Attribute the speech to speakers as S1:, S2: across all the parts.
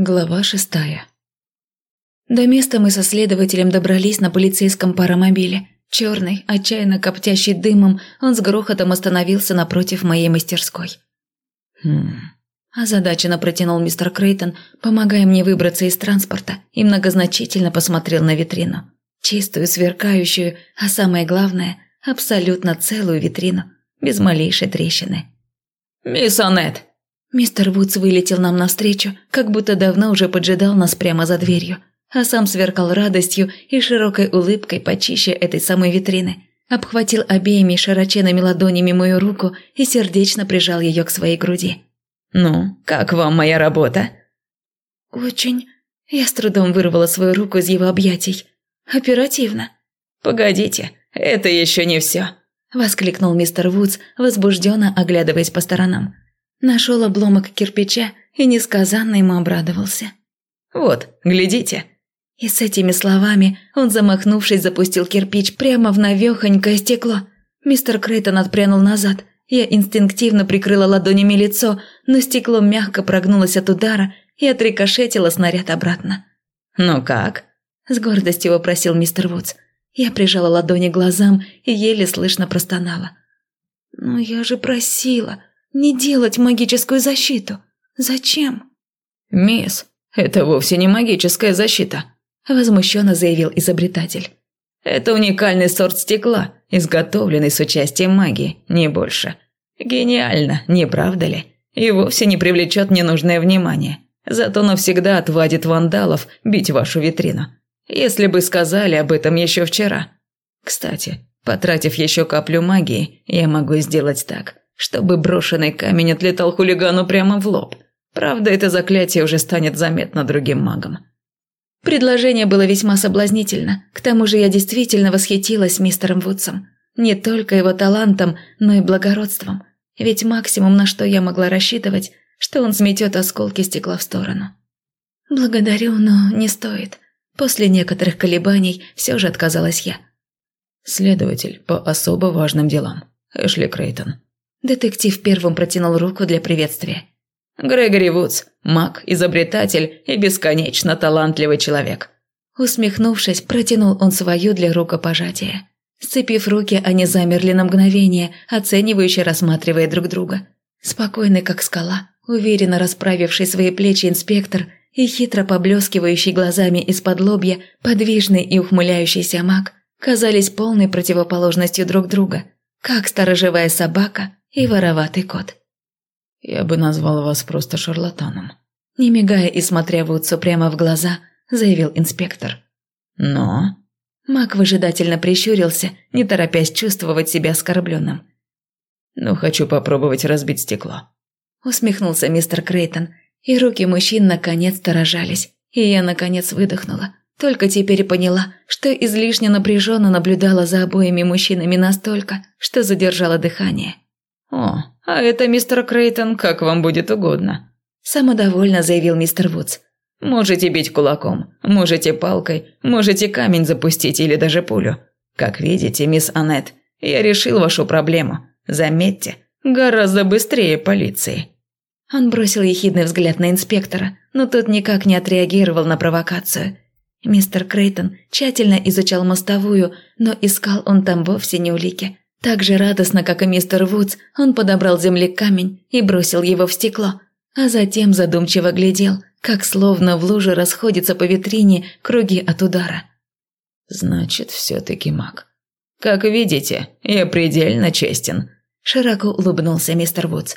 S1: Глава шестая. До места мы со следователем добрались на полицейском паромобиле. Черный, отчаянно коптящий дымом, он с грохотом остановился напротив моей мастерской. «Хм...» Озадаченно протянул мистер Крейтон, помогая мне выбраться из транспорта, и многозначительно посмотрел на витрину. Чистую, сверкающую, а самое главное, абсолютно целую витрину, без малейшей трещины.
S2: «Мисс Аннет!»
S1: Мистер Вудс вылетел нам навстречу, как будто давно уже поджидал нас прямо за дверью, а сам сверкал радостью и широкой улыбкой почище этой самой витрины. Обхватил обеими широченными ладонями мою руку и сердечно прижал ее к своей груди.
S2: «Ну, как вам моя работа?»
S1: «Очень...» Я с трудом вырвала свою руку из его объятий. «Оперативно».
S2: «Погодите, это еще не все», – воскликнул мистер Вудс, возбужденно оглядываясь по сторонам.
S1: Нашел обломок кирпича и несказанно ему обрадовался.
S2: «Вот, глядите».
S1: И с этими словами он, замахнувшись, запустил кирпич прямо в навехонькое стекло. Мистер Крейтон отпрянул назад. Я инстинктивно прикрыла ладонями лицо, но стекло мягко прогнулось от удара и отрикошетило снаряд обратно.
S2: «Ну как?»
S1: – с гордостью вопросил мистер Вудс. Я прижала ладони к глазам и еле слышно простонала. «Но я же просила не делать магическую защиту. Зачем?»
S2: «Мисс, это вовсе не магическая защита», – возмущенно заявил изобретатель. «Это уникальный сорт стекла, изготовленный с участием магии, не больше. Гениально, не правда ли? И вовсе не привлечет ненужное внимание. Зато навсегда отвадит вандалов бить вашу витрину. Если бы сказали об этом еще вчера. Кстати, потратив еще каплю магии, я могу сделать так, чтобы брошенный камень отлетал хулигану прямо в лоб. Правда, это заклятие уже станет заметно другим магам.
S1: Предложение было весьма соблазнительно. К тому же я действительно восхитилась мистером Вудсом. Не только его талантом, но и благородством. Ведь максимум, на что я могла рассчитывать, что он сметет осколки стекла в сторону. «Благодарю, но не стоит», После некоторых колебаний все же отказалась я.
S2: «Следователь по особо важным делам. Эшли Крейтон».
S1: Детектив первым протянул руку для приветствия.
S2: «Грегори Вудс, маг, изобретатель и бесконечно талантливый человек».
S1: Усмехнувшись, протянул он свою для рукопожатия. Сцепив руки, они замерли на мгновение, оценивающе рассматривая друг друга. Спокойный, как скала, уверенно расправивший свои плечи инспектор и хитро поблескивающий глазами из-под лобья подвижный и ухмыляющийся маг казались полной противоположностью друг друга, как сторожевая собака и вороватый кот.
S2: «Я бы назвал вас просто шарлатаном», –
S1: не мигая и смотря Вудсу прямо в глаза, заявил инспектор.
S2: «Но...»
S1: Маг выжидательно прищурился, не торопясь чувствовать себя оскорбленным.
S2: «Ну, хочу попробовать разбить стекло», –
S1: усмехнулся мистер Крейтон и руки мужчин наконец-то рожались, и я наконец выдохнула. Только теперь поняла, что излишне напряженно наблюдала за обоими мужчинами настолько, что задержала дыхание.
S2: «О, а это мистер Крейтон, как вам будет угодно», –
S1: самодовольно заявил мистер Вудс.
S2: «Можете бить кулаком, можете палкой, можете камень запустить или даже пулю. Как видите, мисс Аннет, я решил вашу проблему. Заметьте, гораздо быстрее полиции».
S1: Он бросил ехидный взгляд на инспектора, но тот никак не отреагировал на провокацию. Мистер Крейтон тщательно изучал мостовую, но искал он там вовсе не улики. Так же радостно, как и мистер Вудс, он подобрал земли камень и бросил его в стекло, а затем задумчиво глядел, как словно в луже расходятся по витрине круги от удара.
S2: «Значит, все-таки маг. Как видите, я предельно честен», – широко улыбнулся мистер Вудс.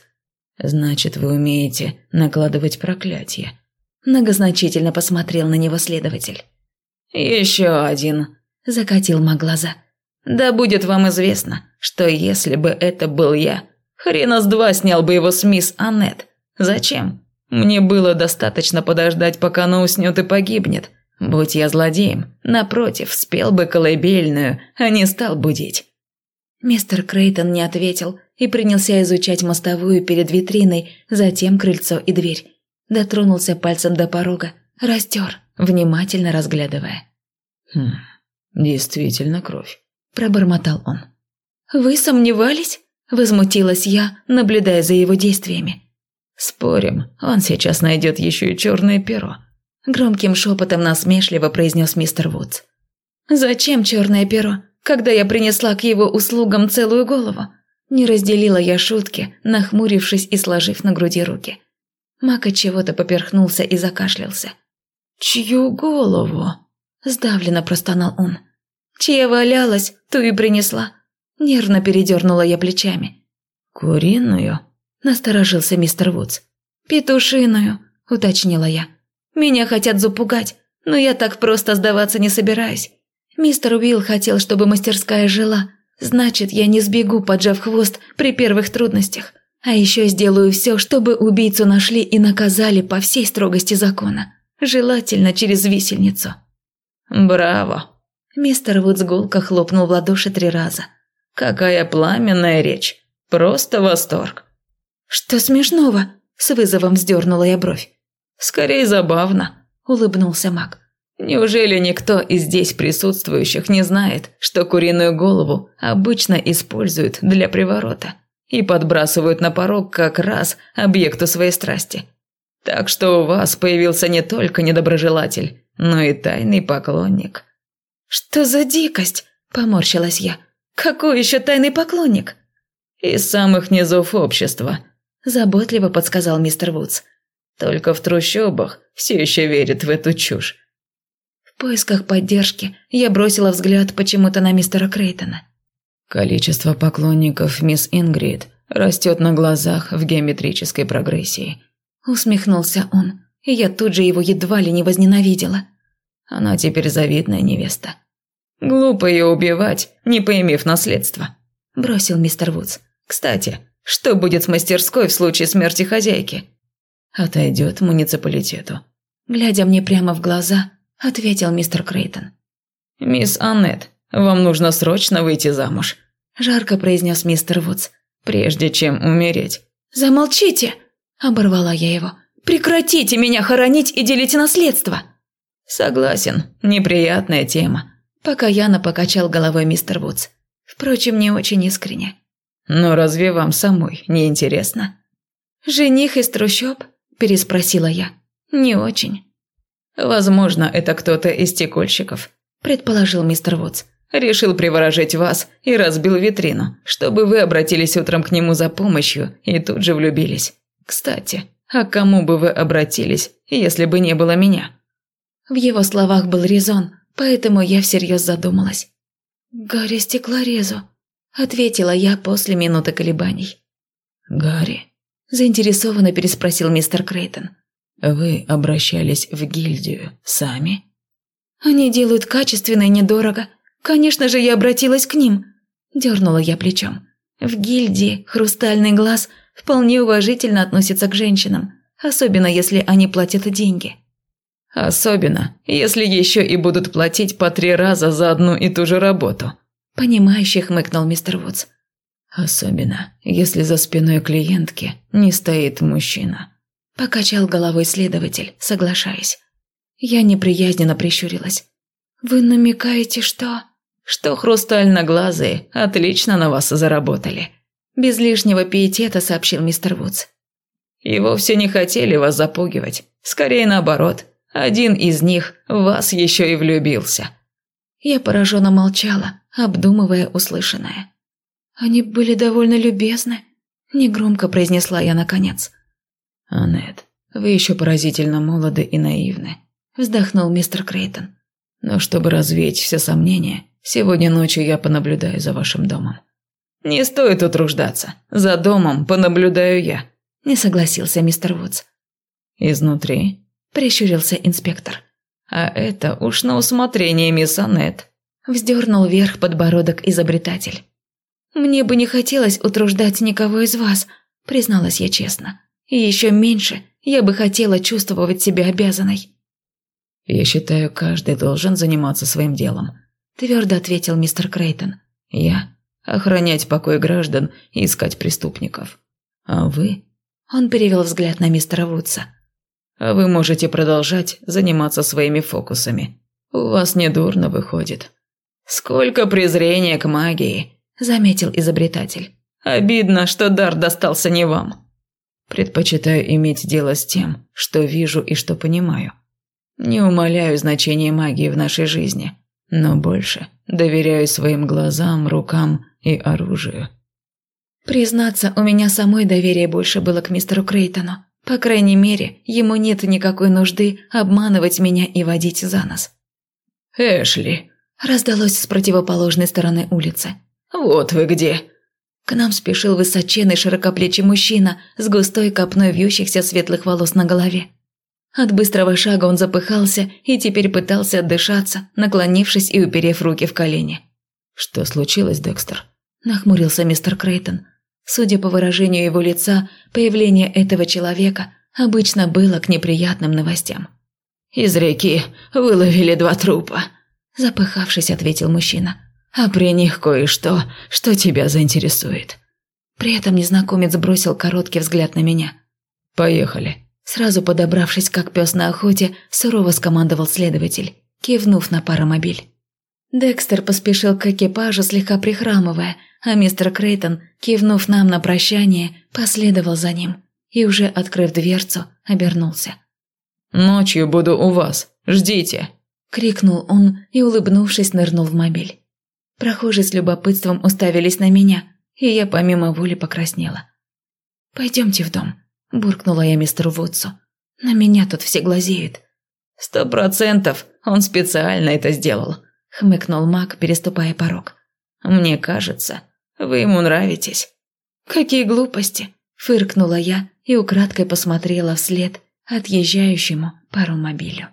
S2: «Значит, вы умеете накладывать проклятие».
S1: Многозначительно посмотрел на него следователь.
S2: «Еще один», – закатил маг глаза. «Да будет вам известно, что если бы это был я, хрена с два снял бы его с мисс Аннет. Зачем? Мне было достаточно подождать, пока она уснет и погибнет. Будь я злодеем, напротив, спел бы колыбельную, а не стал будить».
S1: Мистер Крейтон не ответил и принялся изучать мостовую перед витриной, затем крыльцо и дверь. Дотронулся пальцем до порога, растер, внимательно разглядывая.
S2: «Хм, действительно кровь», – пробормотал он.
S1: «Вы сомневались?» – возмутилась я, наблюдая за его действиями.
S2: Спорим, он сейчас найдет еще и черное перо.
S1: Громким шепотом насмешливо произнес мистер Вудс. «Зачем черное перо, когда я принесла к его услугам целую голову?» Не разделила я шутки, нахмурившись и сложив на груди руки. Мак от чего-то поперхнулся и закашлялся.
S2: «Чью голову?» – сдавленно простонал он.
S1: «Чья валялась, ту и принесла». Нервно передернула я плечами.
S2: «Куриную?»
S1: – насторожился мистер Вудс. «Петушиную», – уточнила я. «Меня хотят запугать, но я так просто сдаваться не собираюсь. Мистер Уилл хотел, чтобы мастерская жила, значит, я не сбегу, поджав хвост при первых трудностях. А еще сделаю все, чтобы убийцу нашли и наказали по всей строгости закона. Желательно через висельницу».
S2: «Браво!»
S1: Мистер Вудс гулко хлопнул в ладоши три раза.
S2: «Какая пламенная речь! Просто восторг!»
S1: «Что смешного?» – с вызовом вздернула я бровь.
S2: «Скорее забавно», – улыбнулся маг. «Неужели никто из здесь присутствующих не знает, что куриную голову обычно используют для приворота и подбрасывают на порог как раз объекту своей страсти? Так что у вас появился не только недоброжелатель, но и тайный поклонник».
S1: «Что за дикость?» – поморщилась я. «Какой еще тайный поклонник?»
S2: «Из самых низов общества», – заботливо подсказал мистер Вудс. «Только в трущобах все еще верят в эту чушь».
S1: В поисках поддержки я бросила взгляд почему-то на мистера Крейтона.
S2: «Количество поклонников мисс Ингрид растет на глазах в геометрической прогрессии», –
S1: усмехнулся он, и я тут же его едва ли не возненавидела.
S2: Она теперь завидная невеста. Глупо ее убивать, не поимев наследства», – бросил мистер Вудс. «Кстати, что будет с мастерской в случае смерти хозяйки?» «Отойдет муниципалитету».
S1: Глядя мне прямо в глаза, ответил мистер Крейтон.
S2: «Мисс Аннет, вам нужно срочно выйти замуж», –
S1: жарко произнес мистер Вудс.
S2: «Прежде чем умереть».
S1: «Замолчите!» – оборвала я его. «Прекратите меня хоронить и делить наследство!»
S2: «Согласен, неприятная тема», – покаянно покачал головой мистер Вудс. Впрочем, не очень искренне. «Но разве вам самой не интересно?»
S1: «Жених из трущоб?» – переспросила я. «Не очень».
S2: «Возможно, это кто-то из стекольщиков», – предположил мистер Вудс. «Решил приворожить вас и разбил витрину, чтобы вы обратились утром к нему за помощью и тут же влюбились. Кстати, а кому бы вы обратились, если бы не было меня?»
S1: В его словах был резон, поэтому я всерьез задумалась. «Гарри стеклорезу», – ответила я после минуты колебаний.
S2: «Гарри?»
S1: – заинтересованно переспросил мистер Крейтон.
S2: «Вы обращались в гильдию сами?»
S1: «Они делают качественно и недорого. Конечно же, я обратилась к ним», – дернула я плечом. «В гильдии хрустальный глаз вполне уважительно относится к женщинам, особенно если они платят деньги».
S2: Особенно, если еще и будут платить по три раза за одну и ту же работу.
S1: Понимающий хмыкнул мистер Вудс.
S2: Особенно, если за спиной клиентки не стоит мужчина.
S1: Покачал головой следователь, соглашаясь. Я неприязненно прищурилась. «Вы намекаете, что...»
S2: «Что хрустальноглазые отлично на вас заработали», – без лишнего пиетета сообщил мистер Вудс. «И вовсе не хотели вас запугивать. Скорее наоборот, один из них в вас еще и влюбился».
S1: Я пораженно молчала, обдумывая услышанное. «Они были довольно любезны», – негромко произнесла я наконец.
S2: «Аннет, вы еще поразительно молоды и наивны», – вздохнул мистер Крейтон. «Но чтобы развеять все сомнения, сегодня ночью я понаблюдаю за вашим домом». «Не стоит утруждаться. За домом понаблюдаю я», – не согласился мистер Вудс. «Изнутри?» – прищурился инспектор. «А это уж на усмотрение мисс Аннет», – вздернул вверх подбородок изобретатель.
S1: «Мне бы не хотелось утруждать никого из вас», – призналась я честно. «И еще меньше я бы хотела чувствовать себя обязанной».
S2: «Я считаю, каждый должен заниматься своим делом», – твердо ответил мистер Крейтон. «Я – охранять покой граждан и искать преступников. А вы?» Он перевел взгляд на мистера Вудса – а вы можете продолжать заниматься своими фокусами. У вас недурно выходит». «Сколько презрения к магии», – заметил изобретатель. «Обидно, что дар достался не вам». Предпочитаю иметь дело с тем, что вижу и что понимаю. Не умаляю значение магии в нашей жизни, но больше доверяю своим глазам, рукам и оружию.
S1: Признаться, у меня самой доверие больше было к мистеру Крейтону. По крайней мере, ему нет никакой нужды обманывать меня и водить за нос.
S2: «Эшли!»
S1: – раздалось с противоположной стороны улицы.
S2: «Вот вы где!»
S1: К нам спешил высоченный широкоплечий мужчина с густой копной вьющихся светлых волос на голове. От быстрого шага он запыхался и теперь пытался отдышаться, наклонившись и уперев руки в колени.
S2: «Что случилось, Декстер?»
S1: – нахмурился мистер Крейтон. Судя по выражению его лица, появление этого человека обычно было к неприятным новостям.
S2: «Из реки выловили два трупа», – запыхавшись, ответил мужчина. «А при них кое-что, что тебя заинтересует».
S1: При этом незнакомец бросил короткий взгляд на меня.
S2: «Поехали».
S1: Сразу подобравшись, как пес на охоте, сурово скомандовал следователь, кивнув на паромобиль. Декстер поспешил к экипажу, слегка прихрамывая, а мистер Крейтон, кивнув нам на прощание, последовал за ним и, уже открыв дверцу, обернулся.
S2: «Ночью буду у вас. Ждите!»
S1: – крикнул он и, улыбнувшись, нырнул в мобиль. Прохожие с любопытством уставились на меня, и я помимо воли покраснела. «Пойдемте в дом», – буркнула я мистеру Вудсу. «На меня тут все глазеют».
S2: «Сто процентов он специально это сделал», – хмыкнул маг, переступая порог. «Мне кажется, вы ему нравитесь».
S1: «Какие глупости!» – фыркнула я и украдкой посмотрела вслед отъезжающему паромобилю.